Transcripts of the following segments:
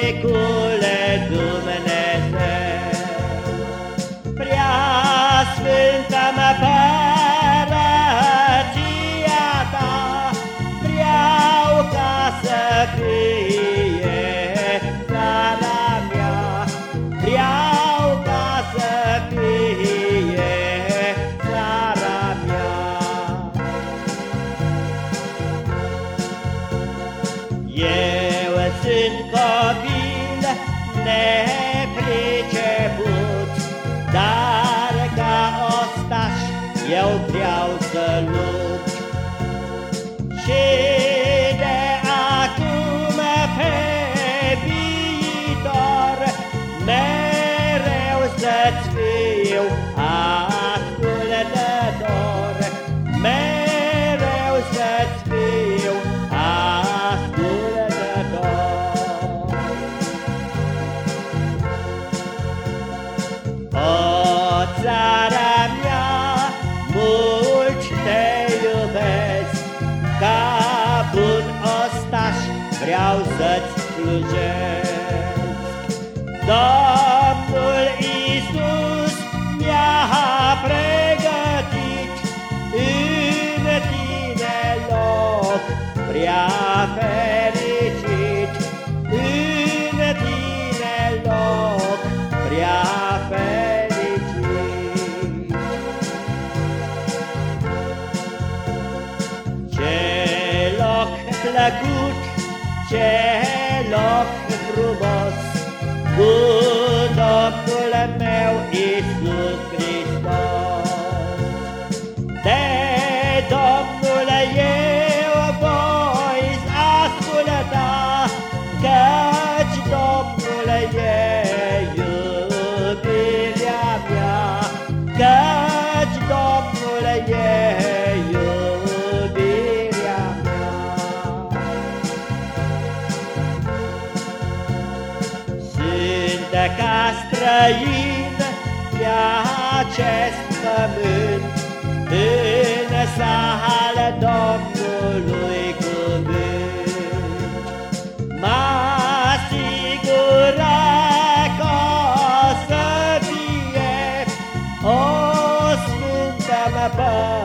Fiecule Dumnezeu, Prea sfântă mă părăția ta, Vreau ca să fie țara mea, Vreau ca să fie țara sunt copil, nepriceput, dar ca ostaș eu vreau să lupt. Și de acum pe viitor mereu să-ți fiu ascultător, țara mea, mulți te iubesc, ca bun ostaș vreau să-ți slujesc. Domnul Iisus plăcut, ce loc frumos, cu Domnul meu străin pe acest pământ, în sală Domnului cuvânt. M-a că o să fie o sfântă mă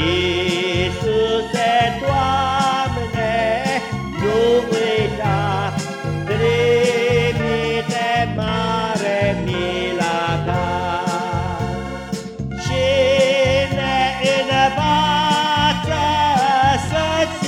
Iisuse, Doamne, nu uita, trimite mare mila ta. Cine învață să-ți